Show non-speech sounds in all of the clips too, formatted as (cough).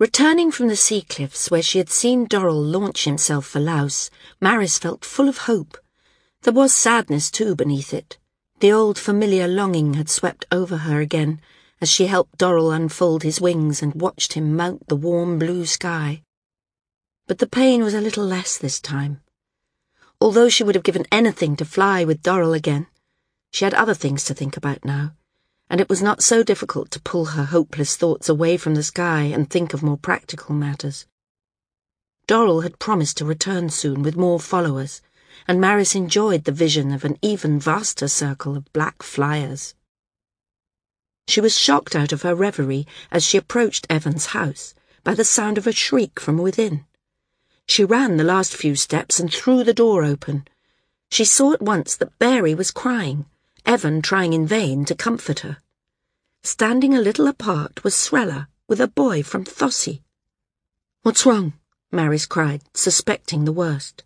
Returning from the sea cliffs where she had seen Dorrel launch himself for Laus, Maris felt full of hope. There was sadness too beneath it. The old familiar longing had swept over her again as she helped Dorrel unfold his wings and watched him mount the warm blue sky. But the pain was a little less this time. Although she would have given anything to fly with Dorrel again, she had other things to think about now and it was not so difficult to pull her hopeless thoughts away from the sky and think of more practical matters. Dorrel had promised to return soon with more followers, and Maris enjoyed the vision of an even vaster circle of black flyers. She was shocked out of her reverie as she approached Evan's house by the sound of a shriek from within. She ran the last few steps and threw the door open. She saw at once that Barry was crying, Evan trying in vain to comfort her. Standing a little apart was Srella with a boy from Thossi. What's wrong? Maris cried, suspecting the worst.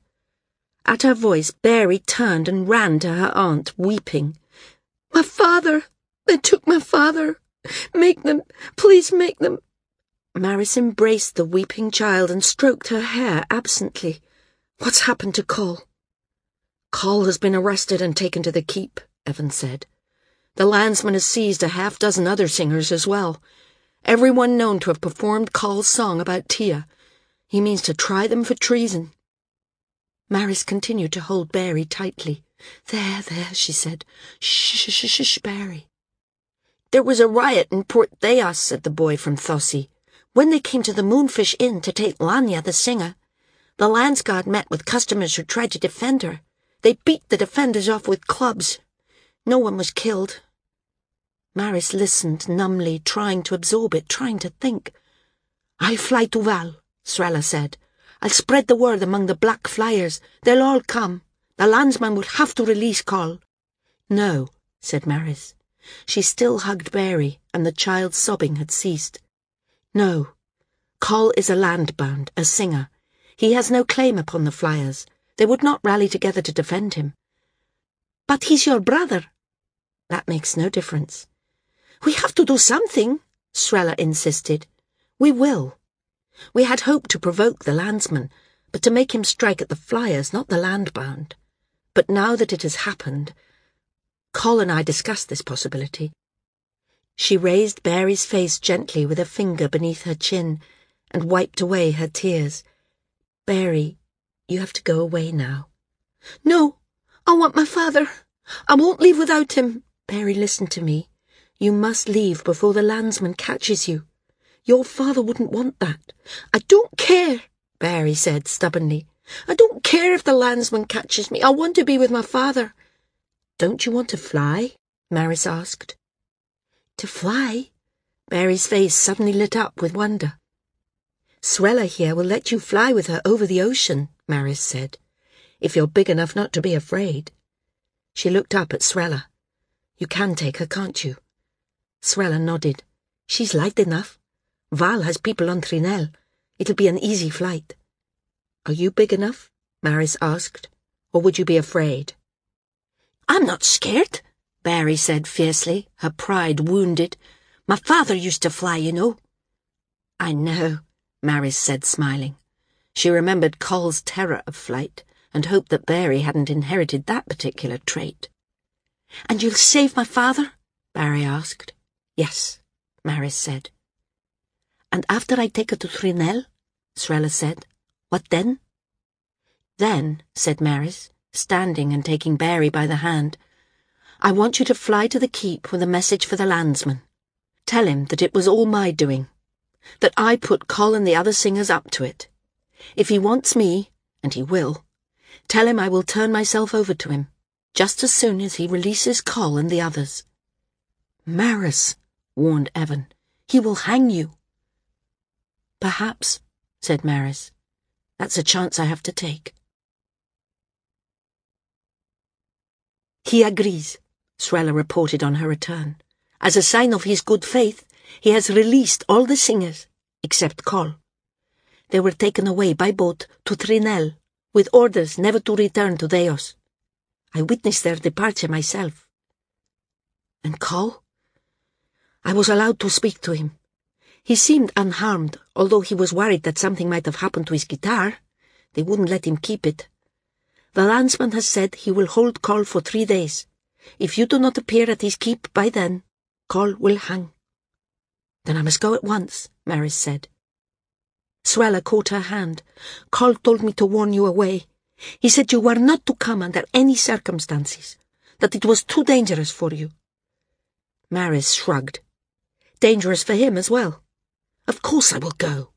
At her voice, Barry turned and ran to her aunt, weeping. My father! They took my father! Make them, please make them. Maris embraced the weeping child and stroked her hair absently. What's happened to Coll? Coll has been arrested and taken to the keep, Evan said. The landsman has seized a half dozen other singers as well. Everyone known to have performed Coll's song about Tia. He means to try them for treason. Maris continued to hold Barry tightly. There, there, she said. Shh, shh, shh, shh, Barry. There was a riot in Port Thayos, said the boy from Thossi. When they came to the Moonfish Inn to take Lanya, the singer, the Landsguard met with customers who tried to defend her. They beat the defenders off with clubs. No one was killed. Maris listened numbly, trying to absorb it, trying to think. I'll fly to Val, Srella said. I'll spread the word among the black flyers. They'll all come. The landsman will have to release Coll. No, said Maris. She still hugged Barry, and the child's sobbing had ceased. No. Coll is a landbound, a singer. He has no claim upon the flyers. They would not rally together to defend him. But he's your brother, that makes no difference. We have to do something, Srella insisted. We will. We had hoped to provoke the landsman, but to make him strike at the flyers, not the landbound. But now that it has happened, Coll and I discussed this possibility. She raised Barry's face gently with a finger beneath her chin and wiped away her tears. Barry, you have to go away now. No, I want my father. I won't leave without him. Barry, listen to me. You must leave before the landsman catches you. Your father wouldn't want that. I don't care, Barry said stubbornly. I don't care if the landsman catches me. I want to be with my father. Don't you want to fly? Maris asked. To fly? Barry's face suddenly lit up with wonder. Srella here will let you fly with her over the ocean, Maris said, if you're big enough not to be afraid. She looked up at Srella. You can take her, can't you? Srella nodded. She's light enough. Val has people on Thrinell. It'll be an easy flight. Are you big enough? Maris asked. Or would you be afraid? I'm not scared, Barry said fiercely, her pride wounded. My father used to fly, you know. I know, Maris said, smiling. She remembered Coll's terror of flight and hoped that Barry hadn't inherited that particular trait. And you'll save my father? Barry asked. Yes, Maris said. And after I take her to Thrinell? Srella said. What then? Then, said Maris, standing and taking Barry by the hand, I want you to fly to the keep with a message for the landsman. Tell him that it was all my doing, that I put Coll and the other singers up to it. If he wants me, and he will, tell him I will turn myself over to him just as soon as he releases Coll and the others. Maris, warned Evan, he will hang you. Perhaps, said Maris. That's a chance I have to take. He agrees, Srella reported on her return. As a sign of his good faith, he has released all the singers, except Coll. They were taken away by boat to Thrinell, with orders never to return to Thayos. I witnessed their departure myself. And Coll? I was allowed to speak to him. He seemed unharmed, although he was worried that something might have happened to his guitar. They wouldn't let him keep it. The landsman has said he will hold Coll for three days. If you do not appear at his keep by then, Coll will hang. Then I must go at once, Maris said. Srella caught her hand. Coll told me to warn you away. He said you were not to come under any circumstances, that it was too dangerous for you. Maris shrugged. Dangerous for him as well. Of course I will go.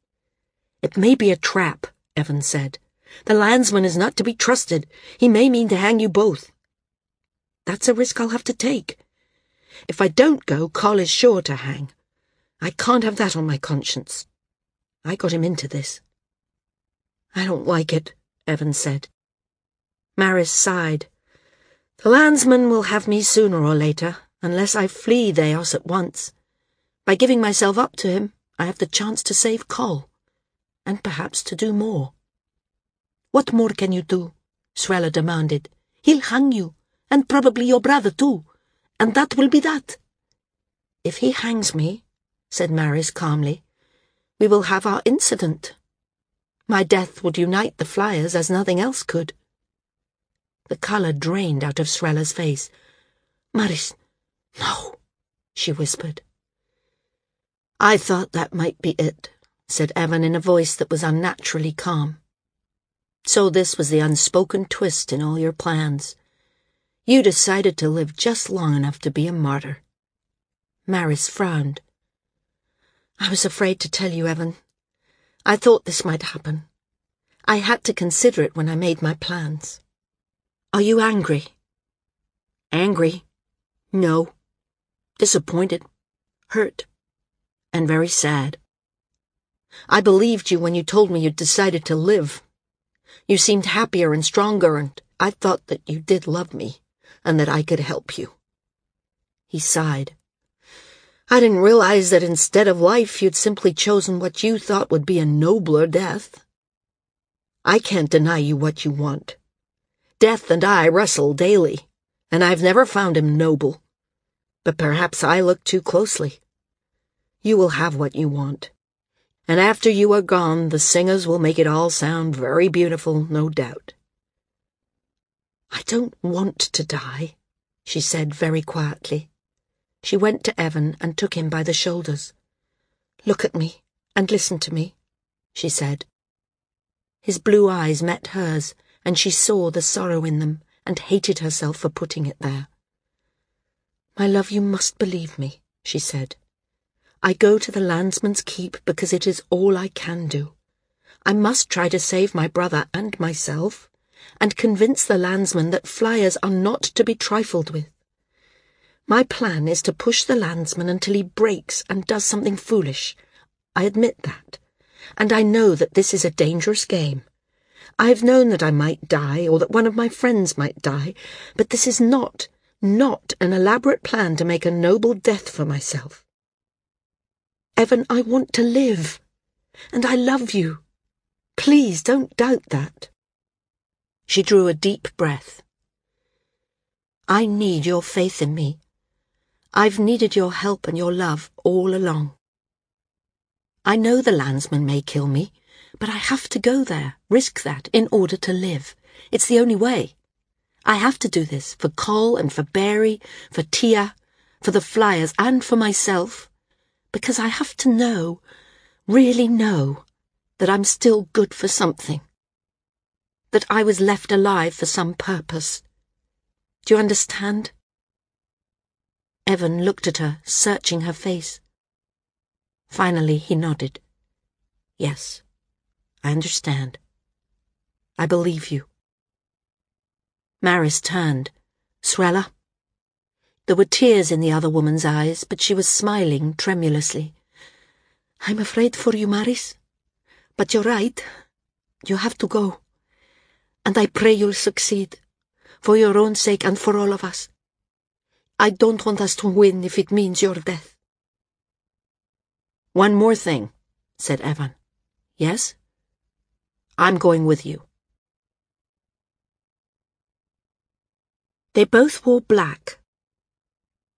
It may be a trap, Evan said. The landsman is not to be trusted. He may mean to hang you both. That's a risk I'll have to take. If I don't go, Coll is sure to hang. I can't have that on my conscience. I got him into this. I don't like it, Evan said. Maris sighed. The landsman will have me sooner or later, unless I flee Thayos at once. By giving myself up to him, I have the chance to save Coll, and perhaps to do more. What more can you do? Srella demanded. He'll hang you, and probably your brother too, and that will be that. If he hangs me, said Maris calmly, we will have our incident. My death would unite the flyers as nothing else could. The colour drained out of Srella's face. Maris, no, she whispered. I thought that might be it, said Evan in a voice that was unnaturally calm. So this was the unspoken twist in all your plans. You decided to live just long enough to be a martyr. Maris frowned. I was afraid to tell you, Evan. I thought this might happen. I had to consider it when I made my plans. Are you angry? Angry? No. Disappointed. Hurt and very sad. I believed you when you told me you'd decided to live. You seemed happier and stronger, and I thought that you did love me, and that I could help you. He sighed. I didn't realize that instead of life you'd simply chosen what you thought would be a nobler death. I can't deny you what you want. Death and I wrestle daily, and I've never found him noble. But perhaps I look too closely you will have what you want. And after you are gone, the singers will make it all sound very beautiful, no doubt. I don't want to die, she said very quietly. She went to Evan and took him by the shoulders. Look at me and listen to me, she said. His blue eyes met hers, and she saw the sorrow in them and hated herself for putting it there. My love, you must believe me, she said. I go to the landsman's keep because it is all I can do. I must try to save my brother and myself, and convince the landsman that flyers are not to be trifled with. My plan is to push the landsman until he breaks and does something foolish. I admit that, and I know that this is a dangerous game. I have known that I might die, or that one of my friends might die, but this is not, not an elaborate plan to make a noble death for myself. Evan, I want to live. And I love you. Please don't doubt that. She drew a deep breath. I need your faith in me. I've needed your help and your love all along. I know the landsman may kill me, but I have to go there, risk that, in order to live. It's the only way. I have to do this for Coll and for Barry, for Tia, for the flyers, and for myself because I have to know, really know, that I'm still good for something. That I was left alive for some purpose. Do you understand? Evan looked at her, searching her face. Finally, he nodded. Yes, I understand. I believe you. Maris turned. Srella? There were tears in the other woman's eyes, but she was smiling tremulously. I'm afraid for you, Maris. But you're right. You have to go. And I pray you'll succeed, for your own sake and for all of us. I don't want us to win if it means your death. One more thing, said Evan. Yes? I'm going with you. They both wore black,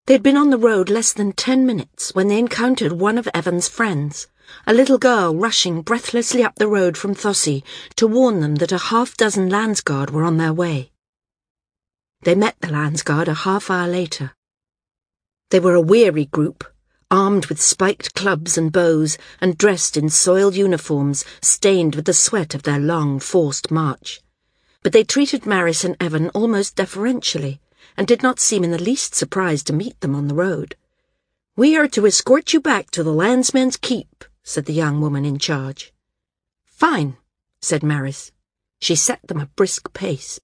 They'd been on the road less than ten minutes when they encountered one of Evan's friends, a little girl rushing breathlessly up the road from Thossi to warn them that a half dozen Landsguard were on their way. They met the Landsguard a half hour later. They were a weary group, armed with spiked clubs and bows and dressed in soiled uniforms stained with the sweat of their long, forced march. But they treated Maris and Evan almost deferentially and did not seem in the least surprised to meet them on the road. We are to escort you back to the landsman's keep, said the young woman in charge. Fine, said Maris. She set them a brisk pace.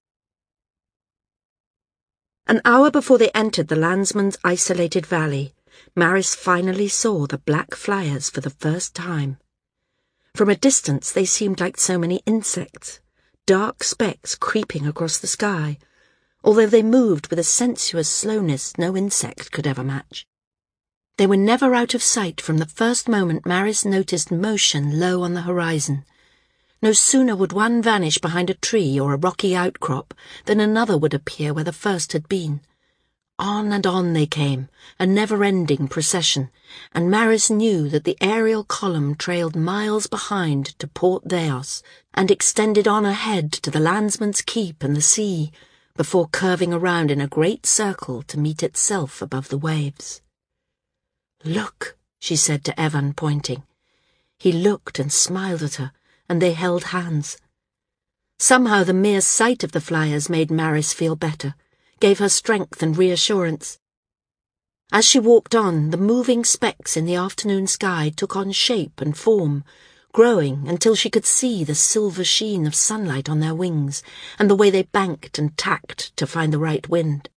An hour before they entered the landsman's isolated valley, Maris finally saw the black flyers for the first time. From a distance they seemed like so many insects, dark specks creeping across the sky, although they moved with a sensuous slowness no insect could ever match. They were never out of sight from the first moment Maris noticed motion low on the horizon. No sooner would one vanish behind a tree or a rocky outcrop than another would appear where the first had been. On and on they came, a never-ending procession, and Maris knew that the aerial column trailed miles behind to Port Thayos and extended on ahead to the landsman's keep and the sea, before curving around in a great circle to meet itself above the waves. Look, she said to Evan, pointing. He looked and smiled at her, and they held hands. Somehow the mere sight of the flyers made Maris feel better, gave her strength and reassurance. As she walked on, the moving specks in the afternoon sky took on shape and form, growing until she could see the silver sheen of sunlight on their wings and the way they banked and tacked to find the right wind.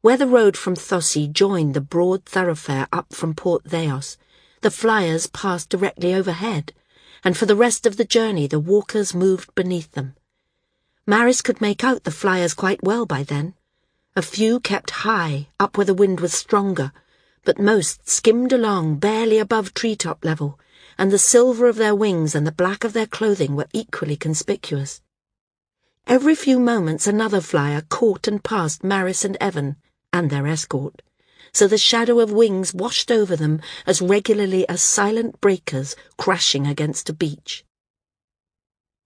Where the road from Thossi joined the broad thoroughfare up from Port Thayos, the flyers passed directly overhead, and for the rest of the journey the walkers moved beneath them. Maris could make out the flyers quite well by then. A few kept high, up where the wind was stronger, but most skimmed along barely above treetop level, and the silver of their wings and the black of their clothing were equally conspicuous. Every few moments another flyer caught and passed Maris and Evan, and their escort, so the shadow of wings washed over them as regularly as silent breakers crashing against a beach.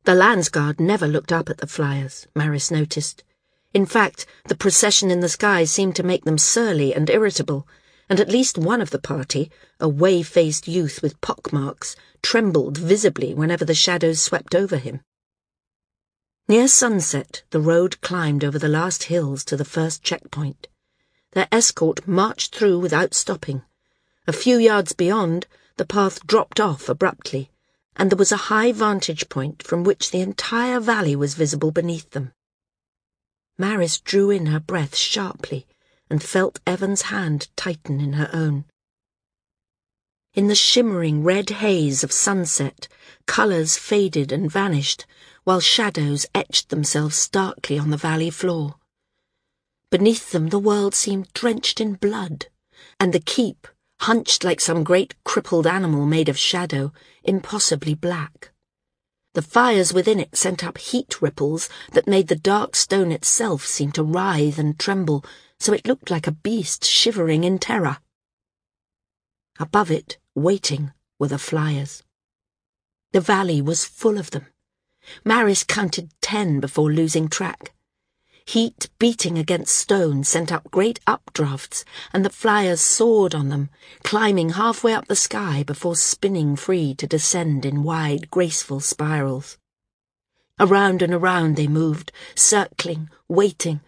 The Landsguard never looked up at the flyers, Maris noticed. In fact, the procession in the sky seemed to make them surly and irritable, and at least one of the party, a whey-faced youth with pockmarks, trembled visibly whenever the shadows swept over him. Near sunset, the road climbed over the last hills to the first checkpoint. Their escort marched through without stopping. A few yards beyond, the path dropped off abruptly, and there was a high vantage point from which the entire valley was visible beneath them. Maris drew in her breath sharply and felt Evan's hand tighten in her own. In the shimmering red haze of sunset, colours faded and vanished, while shadows etched themselves starkly on the valley floor. Beneath them the world seemed drenched in blood, and the keep, hunched like some great crippled animal made of shadow, impossibly black. The fires within it sent up heat ripples that made the dark stone itself seem to writhe and tremble so it looked like a beast shivering in terror. Above it, waiting, were the flyers. The valley was full of them. Maris counted ten before losing track. Heat beating against stone sent up great updrafts, and the flyers soared on them, climbing halfway up the sky before spinning free to descend in wide, graceful spirals. Around and around they moved, circling, waiting,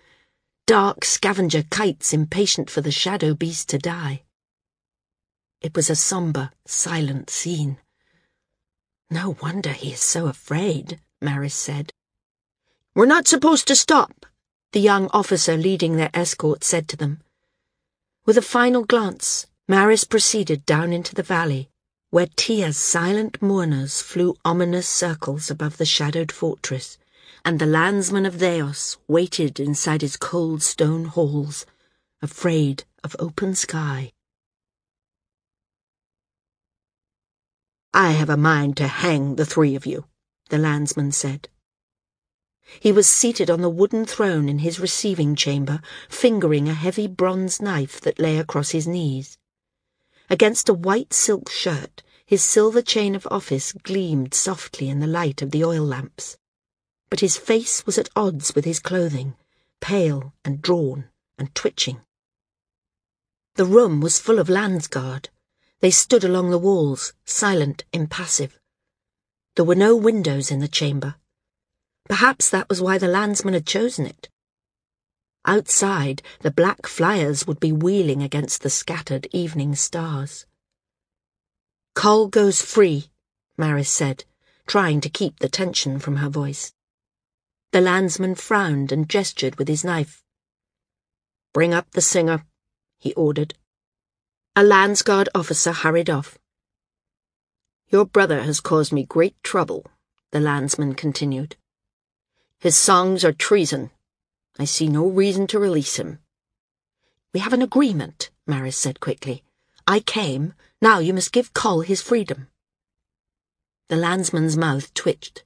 dark scavenger kites impatient for the shadow beast to die. It was a sombre, silent scene. No wonder he is so afraid, Maris said. We're not supposed to stop, the young officer leading their escort said to them. With a final glance, Maris proceeded down into the valley, where Tia's silent mourners flew ominous circles above the shadowed fortress, and the landsman of Thayos waited inside his cold stone halls, afraid of open sky. I have a mind to hang the three of you, the landsman said. He was seated on the wooden throne in his receiving chamber, fingering a heavy bronze knife that lay across his knees. Against a white silk shirt, his silver chain of office gleamed softly in the light of the oil lamps. But his face was at odds with his clothing, pale and drawn and twitching. The room was full of Landsguard. They stood along the walls, silent, impassive. There were no windows in the chamber. Perhaps that was why the landsman had chosen it. Outside, the black flyers would be wheeling against the scattered evening stars. Coll goes free, Maris said, trying to keep the tension from her voice. The landsman frowned and gestured with his knife. Bring up the singer, he ordered. A Landsguard officer hurried off. Your brother has caused me great trouble, the landsman continued. His songs are treason. I see no reason to release him. We have an agreement, Maris said quickly. I came, now you must give Coll his freedom. The landsman's mouth twitched.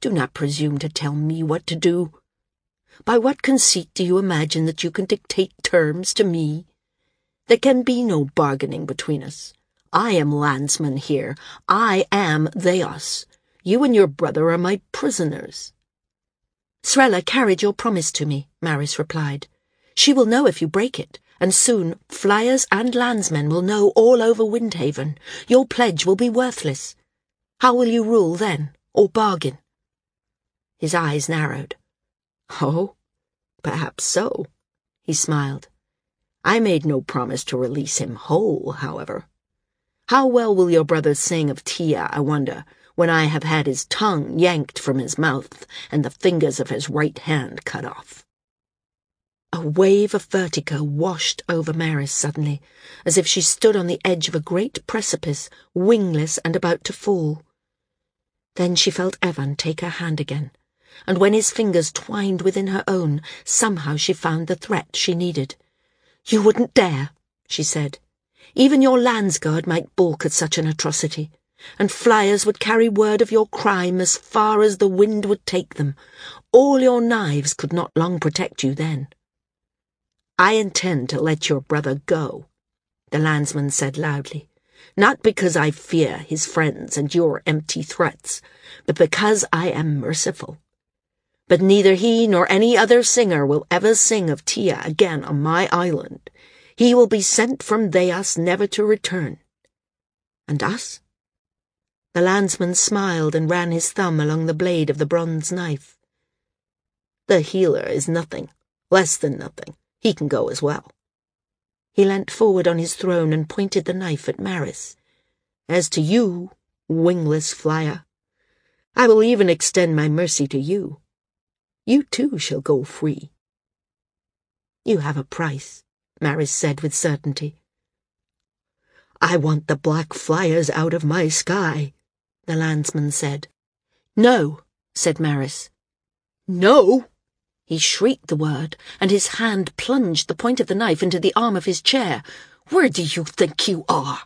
Do not presume to tell me what to do. By what conceit do you imagine that you can dictate terms to me? There can be no bargaining between us. I am landsman here. I am Thayos. You and your brother are my prisoners. Srella carried your promise to me, Maris replied. She will know if you break it, and soon flyers and landsmen will know all over Windhaven. Your pledge will be worthless. How will you rule then, or bargain? His eyes narrowed. Oh, perhaps so, he smiled. I made no promise to release him whole, however. How well will your brother sing of Tia, I wonder, when I have had his tongue yanked from his mouth and the fingers of his right hand cut off? A wave of vertigo washed over Maris suddenly, as if she stood on the edge of a great precipice, wingless and about to fall. Then she felt Evan take her hand again, and when his fingers twined within her own, somehow she found the threat she needed. You wouldn't dare, she said. Even your Landsguard might balk at such an atrocity, and flyers would carry word of your crime as far as the wind would take them. All your knives could not long protect you then. I intend to let your brother go, the landsman said loudly, not because I fear his friends and your empty threats, but because I am merciful. But neither he nor any other singer will ever sing of Tia again on my island. He will be sent from Thayos never to return. And us? The landsman smiled and ran his thumb along the blade of the bronze knife. The healer is nothing, less than nothing. He can go as well. He leant forward on his throne and pointed the knife at Maris. As to you, wingless flyer, I will even extend my mercy to you. You too shall go free. You have a price, Maris said with certainty. I want the black flyers out of my sky, the landsman said. No, said Maris. No, he shrieked the word, and his hand plunged the point of the knife into the arm of his chair. Where do you think you are?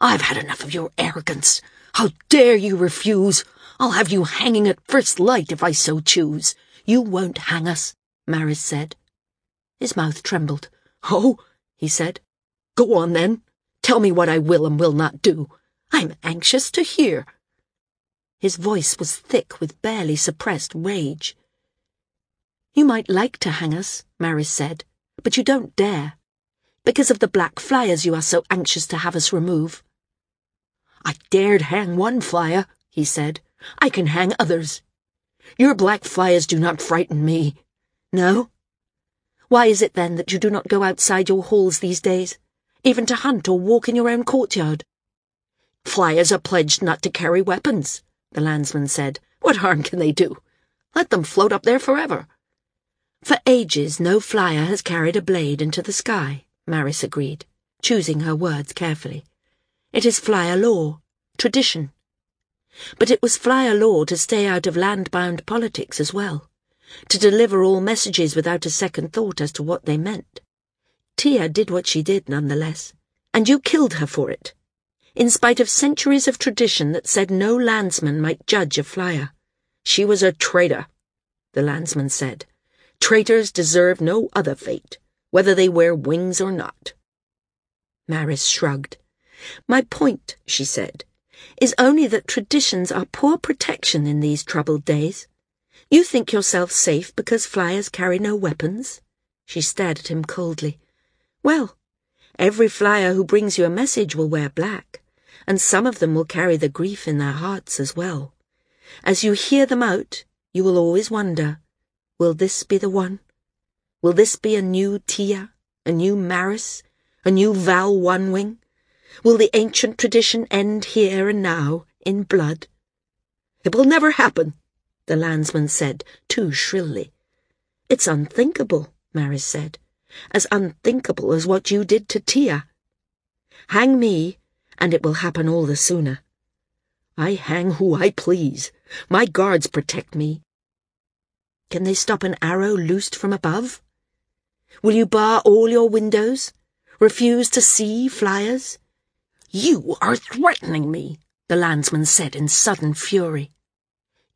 I've had enough of your arrogance. How dare you refuse? I'll have you hanging at first light if I so choose. You won't hang us, Maris said. His mouth trembled. Oh, he said. Go on, then. Tell me what I will and will not do. I'm anxious to hear. His voice was thick with barely suppressed rage. You might like to hang us, Maris said, but you don't dare. Because of the black flyers you are so anxious to have us remove. I dared hang one flyer, he said. I can hang others. Your black flyers do not frighten me. No? Why is it then that you do not go outside your halls these days, even to hunt or walk in your own courtyard? Flyers are pledged not to carry weapons, the landsman said. What harm can they do? Let them float up there forever. For ages no flyer has carried a blade into the sky, Maris agreed, choosing her words carefully. It is flyer law, tradition. But it was flyer law to stay out of land-bound politics as well, to deliver all messages without a second thought as to what they meant. Tia did what she did nonetheless, and you killed her for it, in spite of centuries of tradition that said no landsman might judge a flyer. She was a traitor. the landsman said. Traitors deserve no other fate, whether they wear wings or not. Maris shrugged. My point, she said, is only that traditions are poor protection in these troubled days. You think yourself safe because flyers carry no weapons? She stared at him coldly. Well, every flyer who brings you a message will wear black, and some of them will carry the grief in their hearts as well. As you hear them out, you will always wonder, will this be the one? Will this be a new Tia, a new Maris, a new Val Onewing? Will the ancient tradition end here and now, in blood? It will never happen, the landsman said, too shrilly. It's unthinkable, Maris said, as unthinkable as what you did to Tia. Hang me, and it will happen all the sooner. I hang who I please. My guards protect me. Can they stop an arrow loosed from above? Will you bar all your windows? Refuse to see flyers? You are threatening me, the landsman said in sudden fury.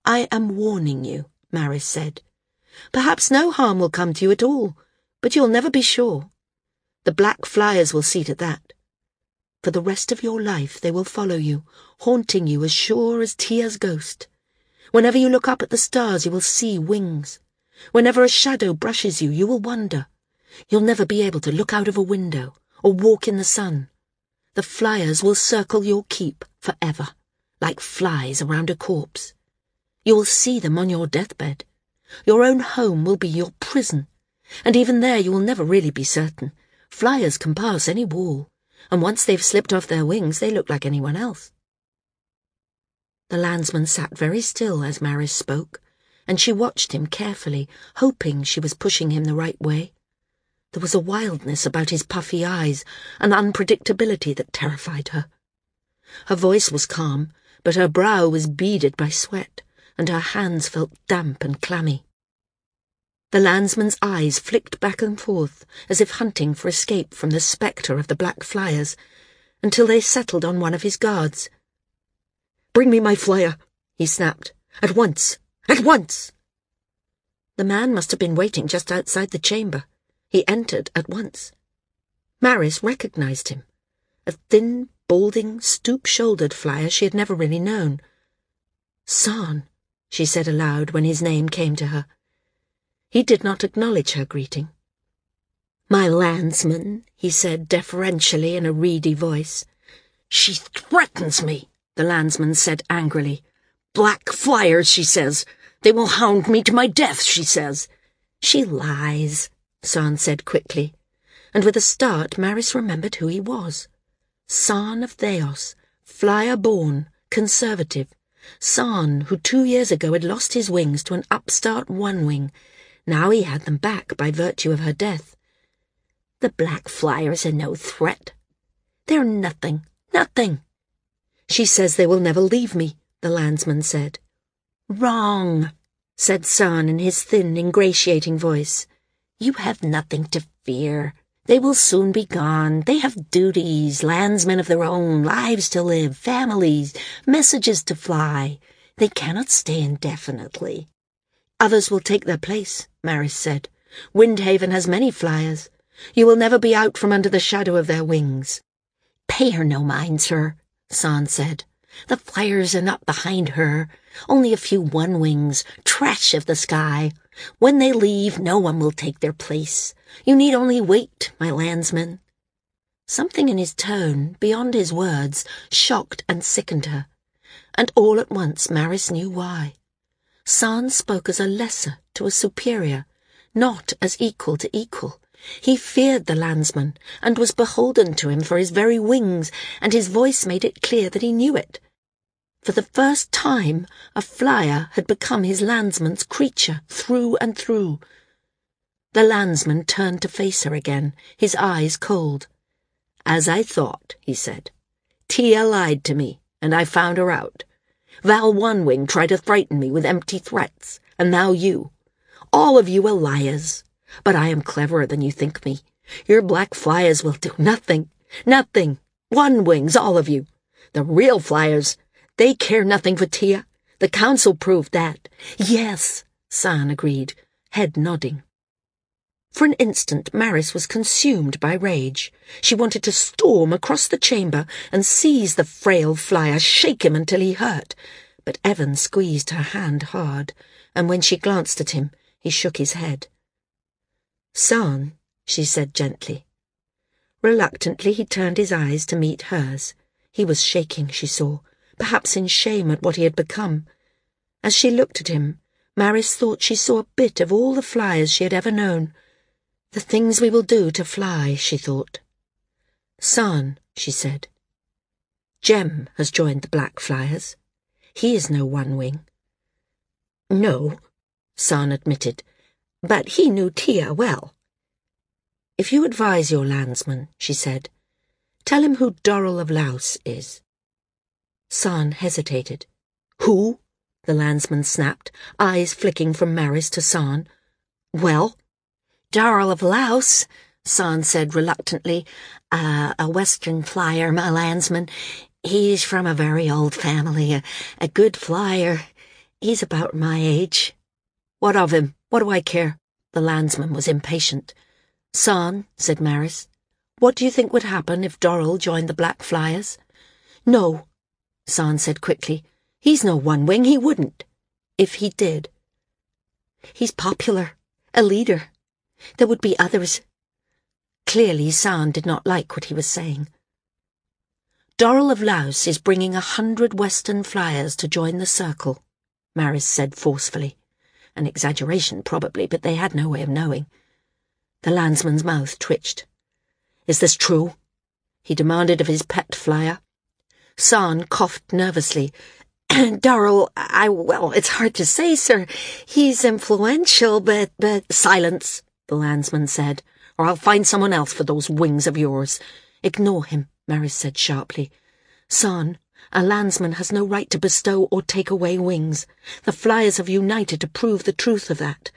I am warning you, Maris said. Perhaps no harm will come to you at all, but you'll never be sure. The black flyers will see to that. For the rest of your life they will follow you, haunting you as sure as Tia's ghost. Whenever you look up at the stars you will see wings. Whenever a shadow brushes you, you will wonder. You'll never be able to look out of a window or walk in the sun. The flyers will circle your keep forever, like flies around a corpse. You will see them on your deathbed. Your own home will be your prison, and even there you will never really be certain. Flyers can pass any wall, and once they've slipped off their wings, they look like anyone else. The landsman sat very still as Maris spoke, and she watched him carefully, hoping she was pushing him the right way. There was a wildness about his puffy eyes, an unpredictability that terrified her. Her voice was calm, but her brow was beaded by sweat, and her hands felt damp and clammy. The landsman's eyes flicked back and forth, as if hunting for escape from the spectre of the black flyers, until they settled on one of his guards. Bring me my flyer, he snapped. At once! At once! The man must have been waiting just outside the chamber. He entered at once. Maris recognized him. A thin, balding, stoop-shouldered flyer she had never really known. San, she said aloud when his name came to her. He did not acknowledge her greeting. My landsman, he said deferentially in a reedy voice. She threatens me, the landsman said angrily. Black flyers, she says. They will hound me to my death, she says. She lies, San said quickly, and with a start Maris remembered who he was. San of Thayos, flyer born, conservative. San, who two years ago had lost his wings to an upstart Onewing. Now he had them back by virtue of her death. The black flyers are no threat. They're nothing, nothing. She says they will never leave me, the landsman said. Wrong, said San in his thin, ingratiating voice. You have nothing to fear. They will soon be gone. They have duties, landsmen of their own, lives to live, families, messages to fly. They cannot stay indefinitely. Others will take their place, Maris said. Windhaven has many flyers. You will never be out from under the shadow of their wings. Pay her no mind, sir, San said. The flyers are not behind her. Only a few one-wings, trash of the sky. When they leave, no one will take their place. You need only wait, my landsman. Something in his tone, beyond his words, shocked and sickened her. And all at once Maris knew why. San spoke as a lesser to a superior, not as equal to equal. He feared the landsman, and was beholden to him for his very wings, and his voice made it clear that he knew it. For the first time, a flyer had become his landsman's creature, through and through. The landsman turned to face her again, his eyes cold. As I thought, he said. Tia lied to me, and I found her out. Val Onewing tried to frighten me with empty threats, and now you. All of you are liars. But I am cleverer than you think me. Your black flyers will do nothing. Nothing. One Wings, all of you. The real flyers, they care nothing for Tia. The council proved that. Yes, San agreed, head nodding. For an instant, Maris was consumed by rage. She wanted to storm across the chamber and seize the frail flyer, shake him until he hurt. But Evan squeezed her hand hard, and when she glanced at him, he shook his head. San, she said gently. Reluctantly, he turned his eyes to meet hers. He was shaking, she saw, perhaps in shame at what he had become. As she looked at him, Maris thought she saw a bit of all the flyers she had ever known the things we will do to fly, she thought. San, she said. Jem has joined the Black Flyers. He is no one wing. No, San admitted, but he knew Tia well. If you advise your landsman, she said, tell him who Dorrel of Laus is. San hesitated. Who? the landsman snapped, eyes flicking from Maris to San. Well? Dorrel of Laus, San said reluctantly. Uh, a western flyer, my landsman. He's from a very old family, a, a good flyer. He's about my age. What of him? What do I care? The landsman was impatient. San, said Maris, what do you think would happen if Dorrel joined the Black Flyers? No, San said quickly. He's no one wing, he wouldn't. If he did. He's popular, a leader. There would be others. Clearly, San did not like what he was saying. Dorrel of Laus is bringing a hundred Western flyers to join the circle, Maris said forcefully. An exaggeration, probably, but they had no way of knowing. The landsman's mouth twitched. Is this true? He demanded of his pet flyer. San coughed nervously. (clears throat) Dorrel, I, well, it's hard to say, sir. He's influential, but, but, silence, the landsman said, or I'll find someone else for those wings of yours. Ignore him, Maris said sharply. San, a landsman has no right to bestow or take away wings. The flyers have united to prove the truth of that.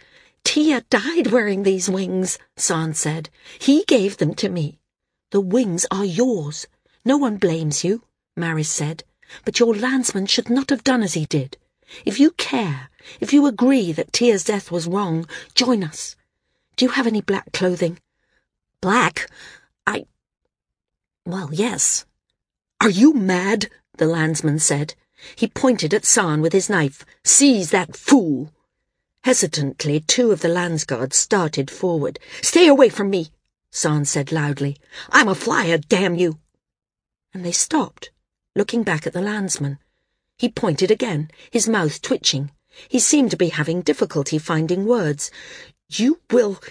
Tia died wearing these wings, San said. He gave them to me. The wings are yours. No one blames you, Maris said. But your landsman should not have done as he did. If you care, if you agree that Tia's death was wrong, join us. Do you have any black clothing? Black? I. Well, yes. Are you mad? the landsman said. He pointed at San with his knife. Seize that fool! Hesitantly, two of the landsguards started forward. Stay away from me, San said loudly. I'm a flyer, damn you! And they stopped, looking back at the landsman. He pointed again, his mouth twitching. He seemed to be having difficulty finding words. You will...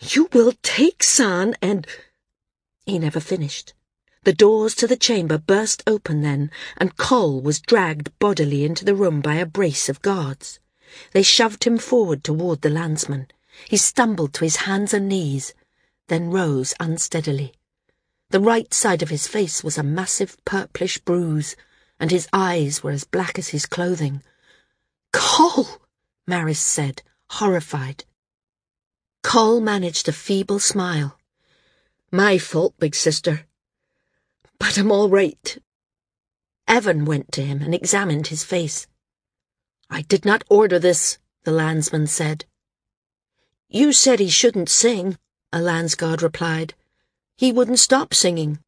You will take San and... He never finished. The doors to the chamber burst open then, and Coll was dragged bodily into the room by a brace of guards. They shoved him forward toward the landsman. He stumbled to his hands and knees, then rose unsteadily. The right side of his face was a massive purplish bruise, and his eyes were as black as his clothing. Coll! Maris said, horrified. Coll managed a feeble smile. My fault, big sister. But I'm all right. Evan went to him and examined his face. I did not order this, the landsman said. You said he shouldn't sing, a landsguard replied. He wouldn't stop singing.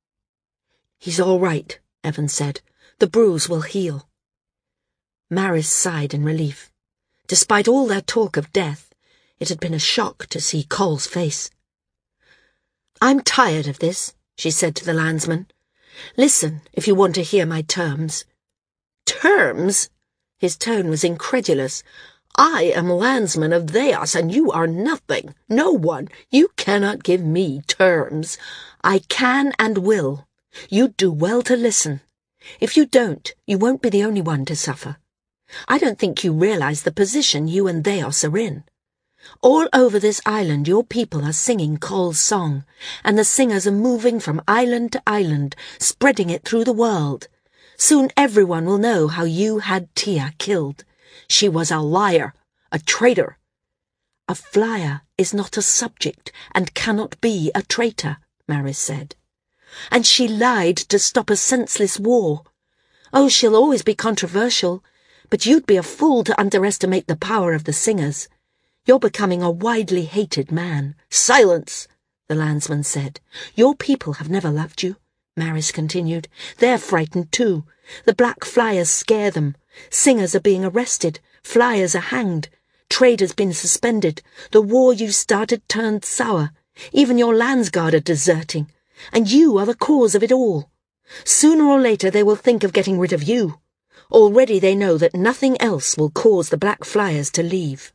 He's all right, Evan said. The bruise will heal. Maris sighed in relief. Despite all their talk of death, it had been a shock to see Coll's face. I'm tired of this, she said to the landsman. Listen, if you want to hear my terms. Terms? His tone was incredulous. I am landsman of Thayos, and you are nothing, no one. You cannot give me terms. I can and will. You'd do well to listen. If you don't, you won't be the only one to suffer. I don't think you realize the position you and Thayos are in. All over this island your people are singing Coll's song, and the singers are moving from island to island, spreading it through the world. Soon everyone will know how you had Tia killed. She was a liar, a traitor. A flyer is not a subject and cannot be a traitor, Maris said. And she lied to stop a senseless war. Oh, she'll always be controversial, But you'd be a fool to underestimate the power of the singers. You're becoming a widely hated man. Silence, the landsman said. Your people have never loved you, Maris continued. They're frightened too. The black flyers scare them. Singers are being arrested. Flyers are hanged. Trade has been suspended. The war you started turned sour. Even your landsguard are deserting. And you are the cause of it all. Sooner or later they will think of getting rid of you. Already they know that nothing else will cause the black flyers to leave.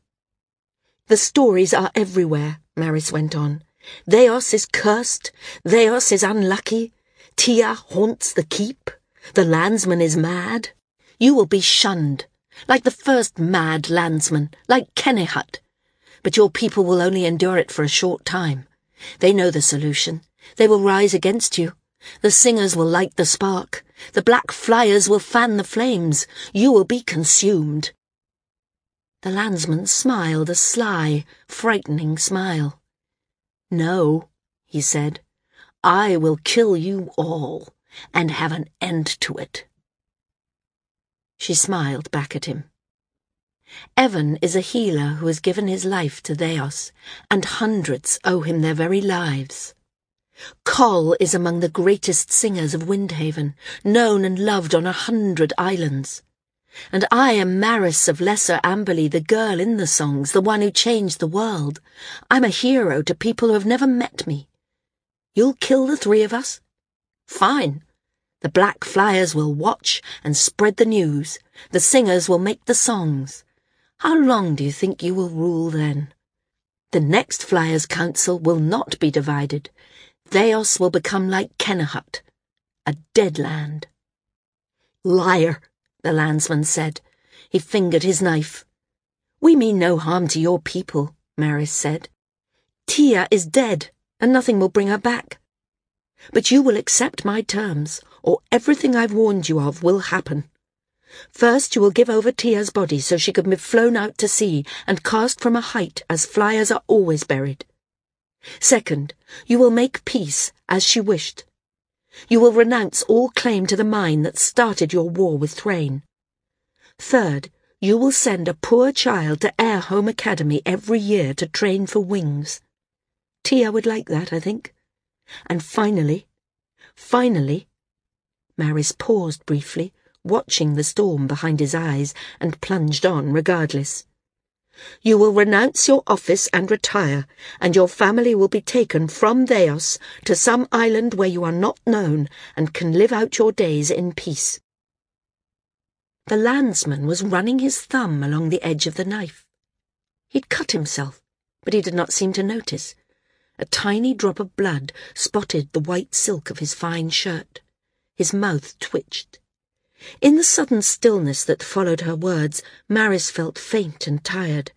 The stories are everywhere, Maris went on. Thayos is cursed, Thayos is unlucky, Tya haunts the keep, the landsman is mad. You will be shunned, like the first mad landsman, like Kennechut. But your people will only endure it for a short time. They know the solution. They will rise against you. The singers will light the spark. The black flyers will fan the flames. You will be consumed. The landsman smiled a sly, frightening smile. No, he said, I will kill you all and have an end to it. She smiled back at him. Evan is a healer who has given his life to Thayos, and hundreds owe him their very lives. Coll is among the greatest singers of Windhaven, known and loved on a hundred islands. And I am Maris of Lesser Amberley, the girl in the songs, the one who changed the world. I'm a hero to people who have never met me. You'll kill the three of us? Fine. The Black Flyers will watch and spread the news. The singers will make the songs. How long do you think you will rule then? The next Flyers' Council will not be divided. Thayos will become like Kennechut, a dead land. Liar! The landsman said. He fingered his knife. We mean no harm to your people, Maris said. Tya is dead, and nothing will bring her back. But you will accept my terms, or everything I've warned you of will happen. First, you will give over Tya's body so she can be flown out to sea and cast from a height as flyers are always buried. Second, you will make peace as she wished, you will renounce all claim to the mine that started your war with Thrain. Third, you will send a poor child to Air Home Academy every year to train for wings. Tya would like that, I think. And finally, finally, Maris paused briefly, watching the storm behind his eyes, and plunged on regardless. You will renounce your office and retire, and your family will be taken from Thayos to some island where you are not known and can live out your days in peace. The landsman was running his thumb along the edge of the knife. He'd cut himself, but he did not seem to notice. A tiny drop of blood spotted the white silk of his fine shirt. His mouth twitched. In the sudden stillness that followed her words, Maris felt faint and tired.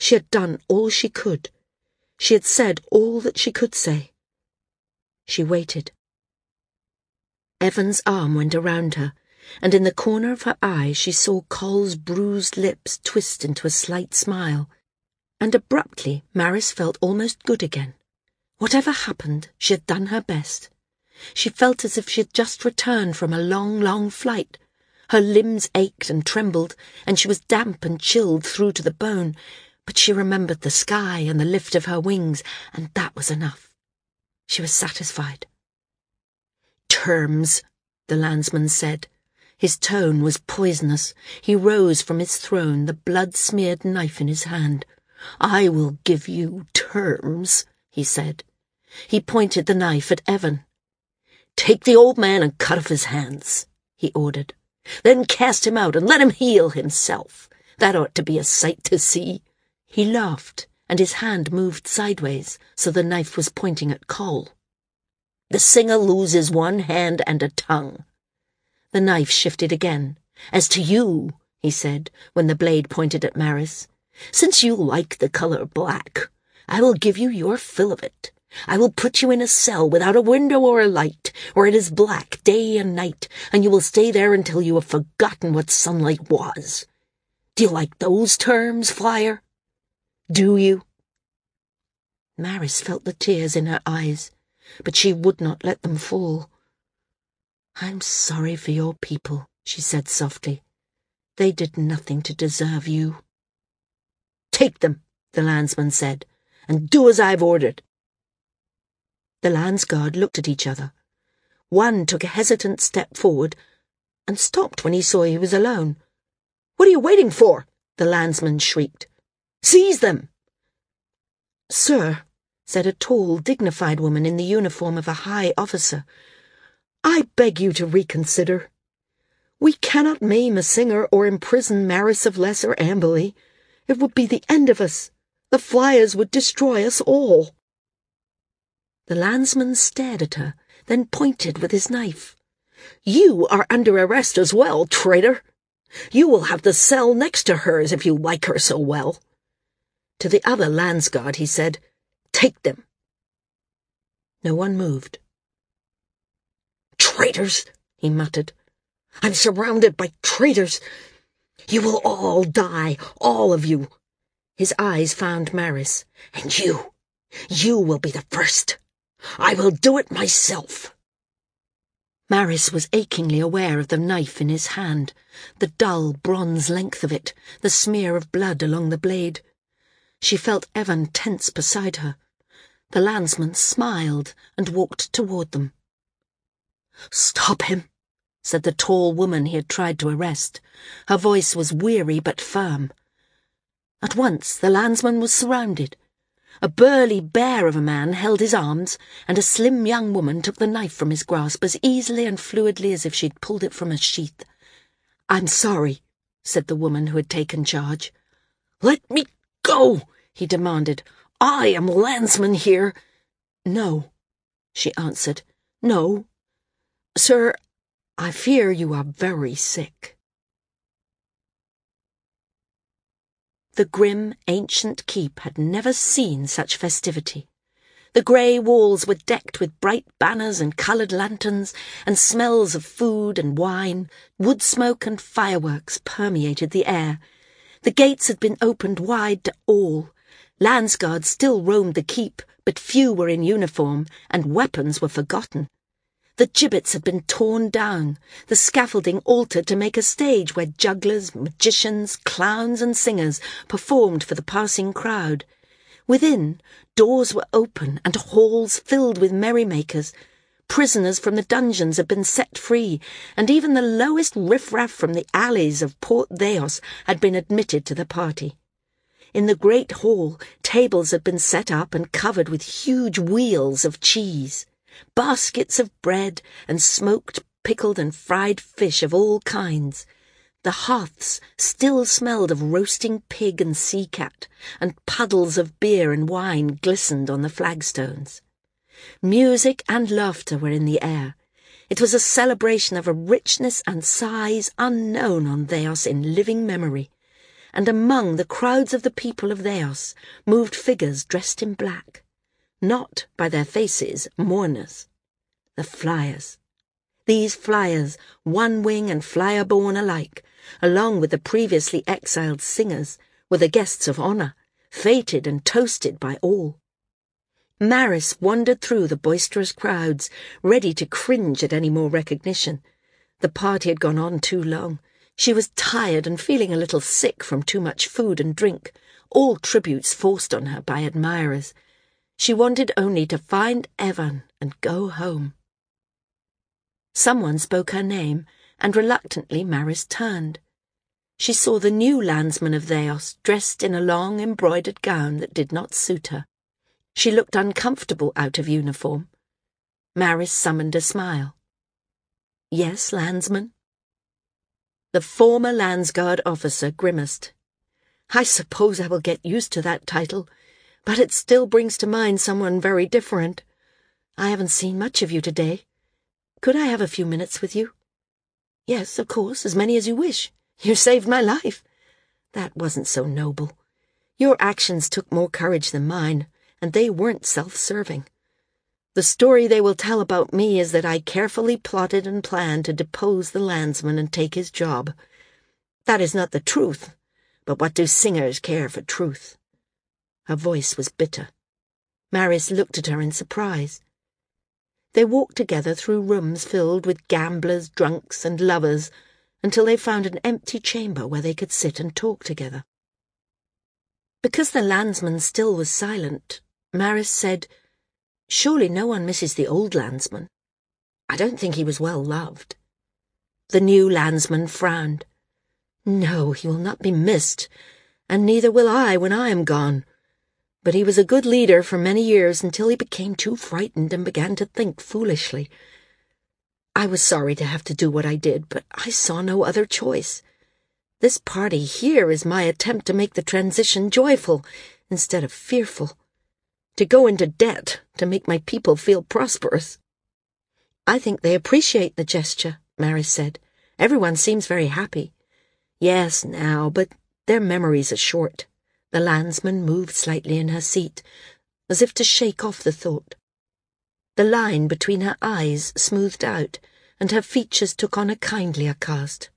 She had done all she could. She had said all that she could say. She waited. Evan's arm went around her, and in the corner of her eye she saw Coll's bruised lips twist into a slight smile. And abruptly Maris felt almost good again. Whatever happened, she had done her best. She felt as if she had just returned from a long, long flight. Her limbs ached and trembled, and she was damp and chilled through to the bone, but she remembered the sky and the lift of her wings, and that was enough. She was satisfied. Terms, the landsman said. His tone was poisonous. He rose from his throne, the blood-smeared knife in his hand. I will give you terms, he said. He pointed the knife at Evan. Take the old man and cut off his hands, he ordered. Then cast him out and let him heal himself. That ought to be a sight to see. He laughed, and his hand moved sideways, so the knife was pointing at Coll. The singer loses one hand and a tongue. The knife shifted again. As to you, he said, when the blade pointed at Maris, since you like the color black, I will give you your fill of it. I will put you in a cell without a window or a light, where it is black day and night, and you will stay there until you have forgotten what sunlight was. Do you like those terms, Flyer? Do you? Maris felt the tears in her eyes, but she would not let them fall. I'm sorry for your people, she said softly. They did nothing to deserve you. Take them, the landsman said, and do as I've ordered. The landsguard looked at each other. One took a hesitant step forward and stopped when he saw he was alone. What are you waiting for? the landsman shrieked. Seize them! Sir, said a tall, dignified woman in the uniform of a high officer, I beg you to reconsider. We cannot maim a singer or imprison Maris of Lesser Amberley. It would be the end of us. The flyers would destroy us all. The landsman stared at her, then pointed with his knife. You are under arrest as well, traitor. You will have the cell next to hers if you like her so well. To the other landsguard he said, Take them. No one moved. Traitors, he muttered. I'm surrounded by traitors. You will all die, all of you. His eyes found Maris. And you, you will be the first. I will do it myself. Maris was achingly aware of the knife in his hand, the dull bronze length of it, the smear of blood along the blade. She felt Evan tense beside her. The landsman smiled and walked toward them. Stop him, said the tall woman he had tried to arrest. Her voice was weary but firm. At once the landsman was surrounded. A burly bear of a man held his arms, and a slim young woman took the knife from his grasp as easily and fluidly as if she'd pulled it from a sheath. I'm sorry, said the woman who had taken charge. Let me go, he demanded. I am landsman here. No, she answered. No. Sir, I fear you are very sick. The grim, ancient keep had never seen such festivity. The grey walls were decked with bright banners and coloured lanterns, and smells of food and wine, wood smoke and fireworks permeated the air. The gates had been opened wide to all. Landsguards still roamed the keep, but few were in uniform, and weapons were forgotten. The gibbets had been torn down, the scaffolding altered to make a stage where jugglers, magicians, clowns, and singers performed for the passing crowd. Within, doors were open and halls filled with merrymakers. Prisoners from the dungeons had been set free, and even the lowest riffraff from the alleys of Port Thayos had been admitted to the party. In the great hall, tables had been set up and covered with huge wheels of cheese baskets of bread and smoked, pickled, and fried fish of all kinds. The hearths still smelled of roasting pig and sea cat, and puddles of beer and wine glistened on the flagstones. Music and laughter were in the air. It was a celebration of a richness and size unknown on Thayos in living memory, and among the crowds of the people of Thayos moved figures dressed in black not by their faces mourners. The flyers. These flyers, one wing and flyer born alike, along with the previously exiled singers, were the guests of honour, feted and toasted by all. Maris wandered through the boisterous crowds, ready to cringe at any more recognition. The party had gone on too long. She was tired and feeling a little sick from too much food and drink, all tributes forced on her by admirers. She wanted only to find Evan and go home. Someone spoke her name, and reluctantly Maris turned. She saw the new landsman of Thayos dressed in a long embroidered gown that did not suit her. She looked uncomfortable out of uniform. Maris summoned a smile. Yes, landsman? The former Landsguard officer grimaced. I suppose I will get used to that title but it still brings to mind someone very different. I haven't seen much of you today. Could I have a few minutes with you? Yes, of course, as many as you wish. You saved my life. That wasn't so noble. Your actions took more courage than mine, and they weren't self-serving. The story they will tell about me is that I carefully plotted and planned to depose the landsman and take his job. That is not the truth, but what do singers care for truth? Her voice was bitter. Maris looked at her in surprise. They walked together through rooms filled with gamblers, drunks, and lovers, until they found an empty chamber where they could sit and talk together. Because the landsman still was silent, Maris said, Surely no one misses the old landsman. I don't think he was well loved. The new landsman frowned. No, he will not be missed, and neither will I when I am gone. But he was a good leader for many years until he became too frightened and began to think foolishly. I was sorry to have to do what I did, but I saw no other choice. This party here is my attempt to make the transition joyful instead of fearful. To go into debt to make my people feel prosperous. I think they appreciate the gesture, Maris said. Everyone seems very happy. Yes, now, but their memories are short. The landsman moved slightly in her seat, as if to shake off the thought. The line between her eyes smoothed out, and her features took on a kindlier cast.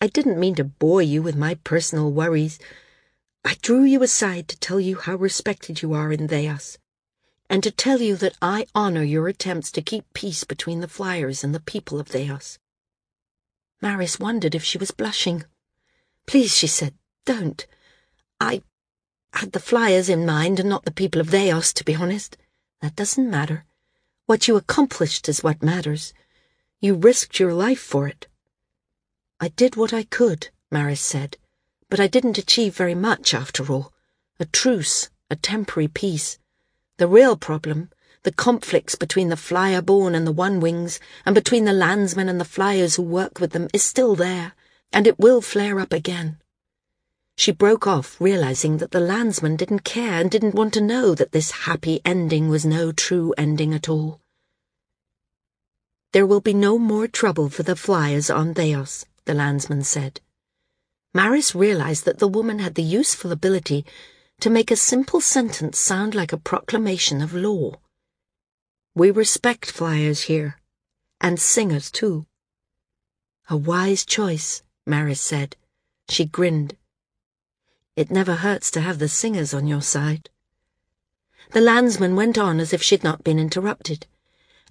I didn't mean to bore you with my personal worries. I drew you aside to tell you how respected you are in Thayos, and to tell you that I honor your attempts to keep peace between the flyers and the people of Thayos. Maris wondered if she was blushing. Please, she said, don't. I had the flyers in mind and not the people of Thayos, to be honest. That doesn't matter. What you accomplished is what matters. You risked your life for it. I did what I could, Maris said, but I didn't achieve very much after all. A truce, a temporary peace. The real problem, the conflicts between the flyer born and the one wings, and between the landsmen and the flyers who work with them, is still there, and it will flare up again. She broke off, realizing that the landsman didn't care and didn't want to know that this happy ending was no true ending at all. There will be no more trouble for the flyers on Thayos, the landsman said. Maris realized that the woman had the useful ability to make a simple sentence sound like a proclamation of law. We respect flyers here, and singers too. A wise choice, Maris said. She grinned. It never hurts to have the singers on your side. The landsman went on as if she'd not been interrupted.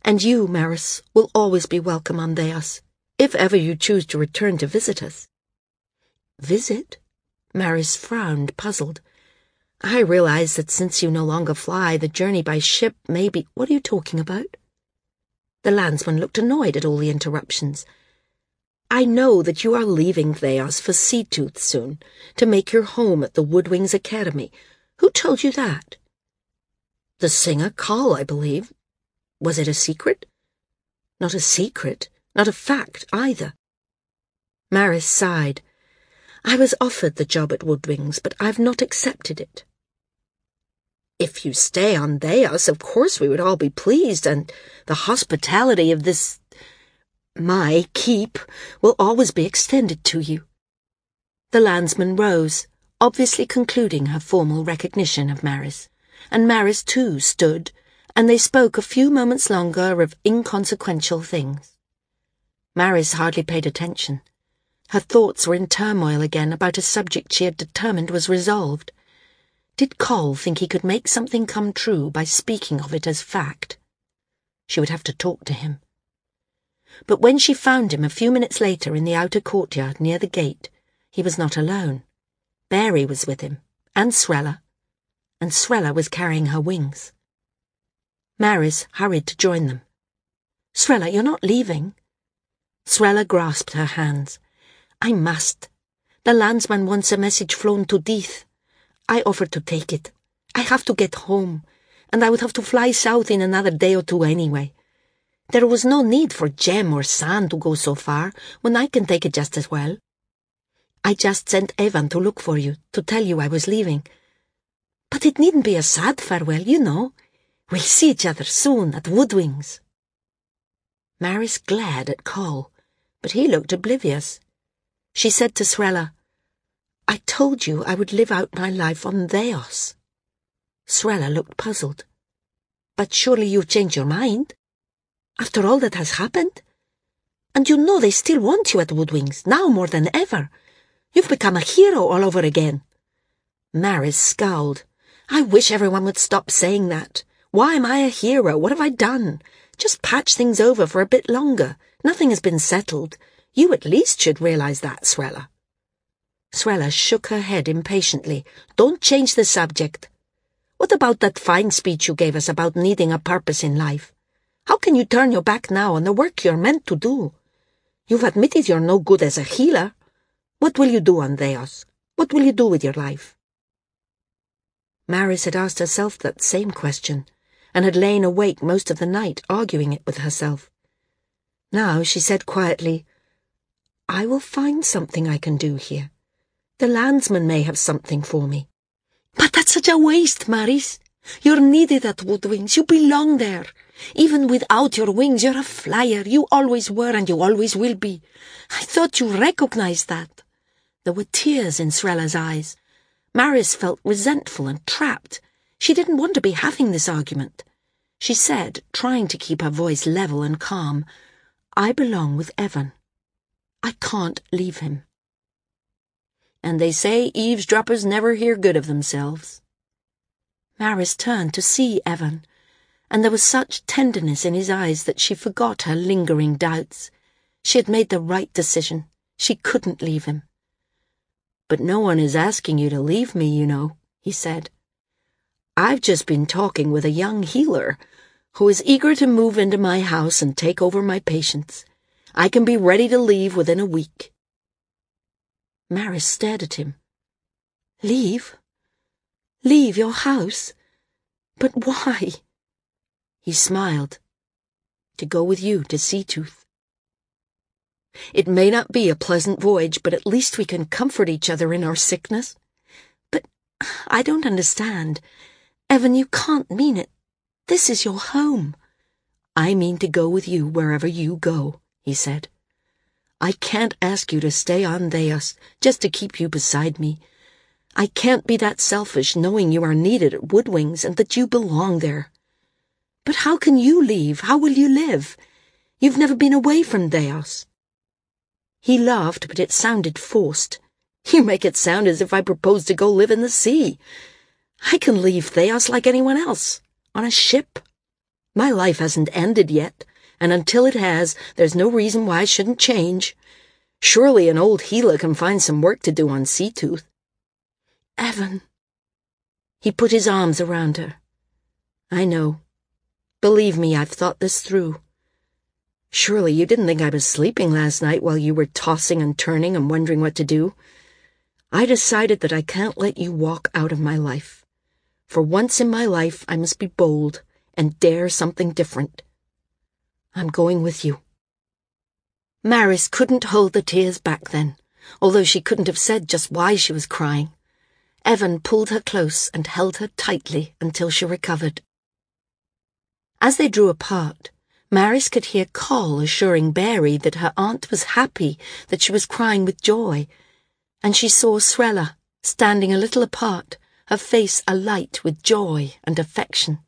And you, Maris, will always be welcome on Thayos, if ever you choose to return to visit us. Visit? Maris frowned, puzzled. I realize that since you no longer fly, the journey by ship may be. What are you talking about? The landsman looked annoyed at all the interruptions. I know that you are leaving Thayos for Seatooth soon, to make your home at the Woodwings Academy. Who told you that? The singer Coll, I believe. Was it a secret? Not a secret, not a fact either. Maris sighed. I was offered the job at Woodwings, but I've not accepted it. If you stay on Thayos, of course we would all be pleased, and the hospitality of this my keep will always be extended to you. The landsman rose, obviously concluding her formal recognition of Maris, and Maris too stood, and they spoke a few moments longer of inconsequential things. Maris hardly paid attention. Her thoughts were in turmoil again about a subject she had determined was resolved. Did Coll think he could make something come true by speaking of it as fact? She would have to talk to him but when she found him a few minutes later in the outer courtyard near the gate, he was not alone. Bari was with him, and Srella, and Srella was carrying her wings. Maris hurried to join them. Srella, you're not leaving. Srella grasped her hands. I must. The landsman wants a message flown to Death. I offered to take it. I have to get home, and I would have to fly south in another day or two anyway. There was no need for Jem or San to go so far when I can take it just as well. I just sent Evan to look for you, to tell you I was leaving. But it needn't be a sad farewell, you know. We'll see each other soon at Woodwings. Maris glared at Coll, but he looked oblivious. She said to Srella, I told you I would live out my life on Thayos. Srella looked puzzled. But surely you've changed your mind? After all that has happened? And you know they still want you at Woodwings, now more than ever. You've become a hero all over again. Maris scowled. I wish everyone would stop saying that. Why am I a hero? What have I done? Just patch things over for a bit longer. Nothing has been settled. You at least should realize that, Srella. Srella shook her head impatiently. Don't change the subject. What about that fine speech you gave us about needing a purpose in life? How can you turn your back now on the work you're meant to do? You've admitted you're no good as a healer. What will you do Thayos? What will you do with your life? Maris had asked herself that same question, and had lain awake most of the night arguing it with herself. Now she said quietly, I will find something I can do here. The landsman may have something for me. But that's such a waste, Maris. You're needed at Woodwings. You belong there. Even without your wings, you're a flyer. You always were and you always will be. I thought you recognized that. There were tears in Srella's eyes. Maris felt resentful and trapped. She didn't want to be having this argument. She said, trying to keep her voice level and calm, I belong with Evan. I can't leave him and they say eavesdroppers never hear good of themselves. Maris turned to see Evan, and there was such tenderness in his eyes that she forgot her lingering doubts. She had made the right decision. She couldn't leave him. But no one is asking you to leave me, you know, he said. I've just been talking with a young healer who is eager to move into my house and take over my patients. I can be ready to leave within a week. Maris stared at him. Leave? Leave your house? But why? He smiled. To go with you to Seatooth. It may not be a pleasant voyage, but at least we can comfort each other in our sickness. But I don't understand. Evan, you can't mean it. This is your home. I mean to go with you wherever you go, he said. I can't ask you to stay on Thayos just to keep you beside me. I can't be that selfish knowing you are needed at Woodwings and that you belong there. But how can you leave? How will you live? You've never been away from Thayos. He laughed, but it sounded forced. You make it sound as if I proposed to go live in the sea. I can leave Thayos like anyone else, on a ship. My life hasn't ended yet and until it has, there's no reason why I shouldn't change. Surely an old Gila can find some work to do on Seatooth. Evan. He put his arms around her. I know. Believe me, I've thought this through. Surely you didn't think I was sleeping last night while you were tossing and turning and wondering what to do. I decided that I can't let you walk out of my life. For once in my life, I must be bold and dare something different. I'm going with you. Maris couldn't hold the tears back then, although she couldn't have said just why she was crying. Evan pulled her close and held her tightly until she recovered. As they drew apart, Maris could hear Coll assuring Bari that her aunt was happy, that she was crying with joy, and she saw Srella standing a little apart, her face alight with joy and affection.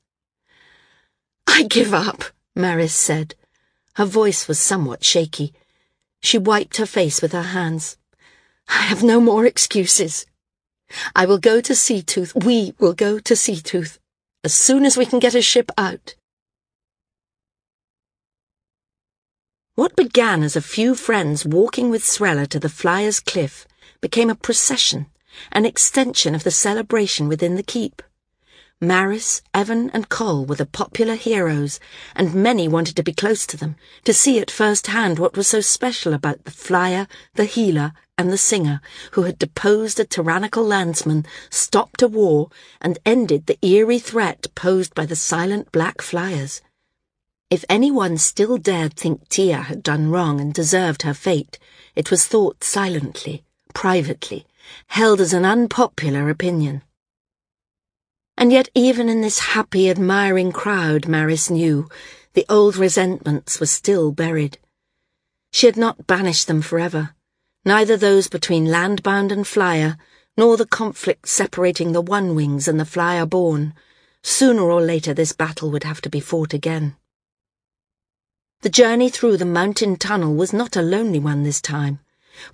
I give up, Maris said. Her voice was somewhat shaky. She wiped her face with her hands. I have no more excuses. I will go to Seatooth. We will go to Seatooth as soon as we can get a ship out. What began as a few friends walking with Srella to the Flyer's Cliff became a procession, an extension of the celebration within the keep. Maris, Evan, and Coll were the popular heroes, and many wanted to be close to them, to see at first hand what was so special about the flyer, the healer, and the singer, who had deposed a tyrannical landsman, stopped a war, and ended the eerie threat posed by the silent black flyers. If anyone still dared think Tya had done wrong and deserved her fate, it was thought silently, privately, held as an unpopular opinion. And yet even in this happy, admiring crowd, Maris knew, the old resentments were still buried. She had not banished them forever, neither those between landbound and flyer, nor the conflict separating the one wings and the flyer born. Sooner or later this battle would have to be fought again. The journey through the mountain tunnel was not a lonely one this time.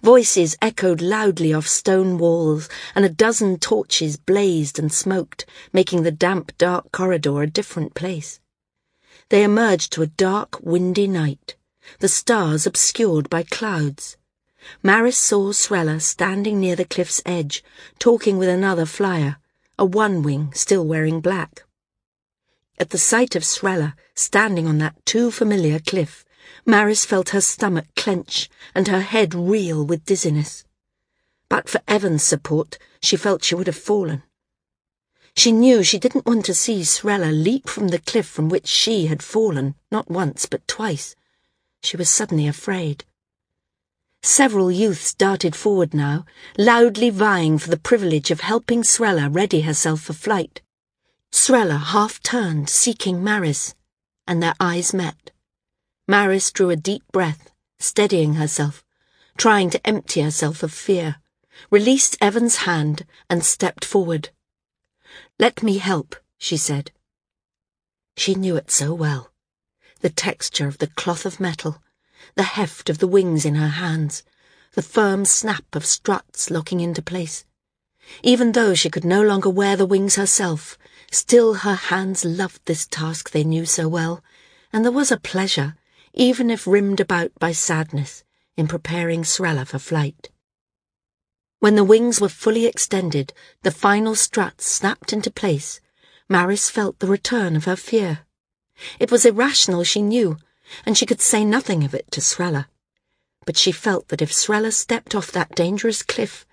Voices echoed loudly off stone walls, and a dozen torches blazed and smoked, making the damp, dark corridor a different place. They emerged to a dark, windy night. the stars obscured by clouds. Maris saw Srella standing near the cliff's edge, talking with another flyer, a one-wing still wearing black. At the sight of Srella standing on that too familiar cliff, Maris felt her stomach clench and her head reel with dizziness. But for Evan's support, she felt she would have fallen. She knew she didn't want to see Srella leap from the cliff from which she had fallen, not once but twice. She was suddenly afraid. Several youths darted forward now, loudly vying for the privilege of helping Srella ready herself for flight. Srella half turned, seeking Maris, and their eyes met. Maris drew a deep breath, steadying herself, trying to empty herself of fear released Evan's hand, and stepped forward. Let me help, she said. She knew it so well. The texture of the cloth of metal, the heft of the wings in her hands, the firm snap of struts locking into place. Even though she could no longer wear the wings herself, still her hands loved this task they knew so well, and there was a pleasure, even if rimmed about by sadness, in preparing Srella for flight. When the wings were fully extended, the final struts snapped into place, Maris felt the return of her fear. It was irrational, she knew, and she could say nothing of it to Srella. But she felt that if Srella stepped off that dangerous cliff,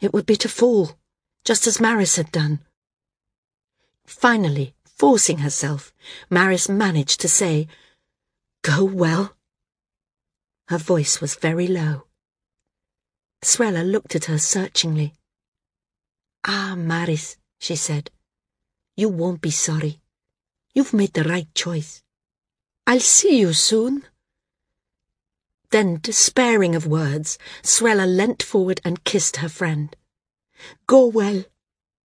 it would be to fall, just as Maris had done. Finally, forcing herself, Maris managed to say, Go well. Her voice was very low. Srella looked at her searchingly. Ah, Maris, she said, you won't be sorry. You've made the right choice. I'll see you soon. Then, despairing of words, Srella leant forward and kissed her friend. Go well,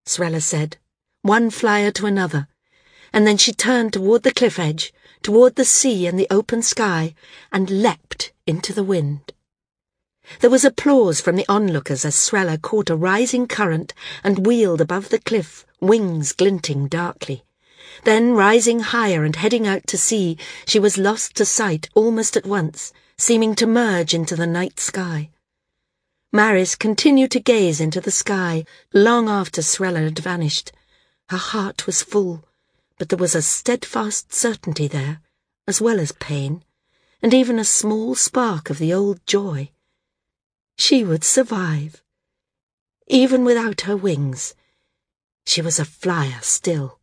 Srella said, one flyer to another, and then she turned toward the cliff edge, toward the sea and the open sky, and leapt into the wind. There was applause from the onlookers as Srella caught a rising current and wheeled above the cliff, wings glinting darkly. Then, rising higher and heading out to sea, she was lost to sight almost at once, seeming to merge into the night sky. Maris continued to gaze into the sky long after Srella had vanished. Her heart was full, but there was a steadfast certainty there, as well as pain, and even a small spark of the old joy. She would survive. Even without her wings, she was a flyer still.